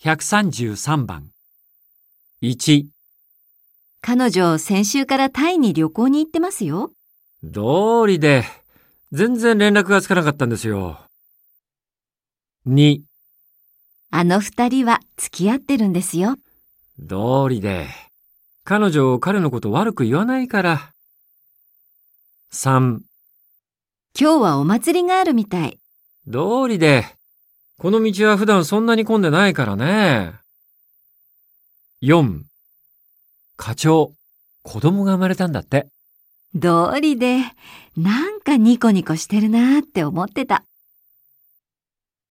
133番。1、彼女、先週からタイに旅行に行ってますよ。道理で、全然連絡がつかなかったんですよ。2、あの二人は付き合ってるんですよ。道理で、彼女彼のこと悪く言わないから。3、今日はお祭りがあるみたい。道理で、この道は普段そんなに混んでないからね。4、課長、子供が生まれたんだって。道理で、なんかニコニコしてるなーって思ってた。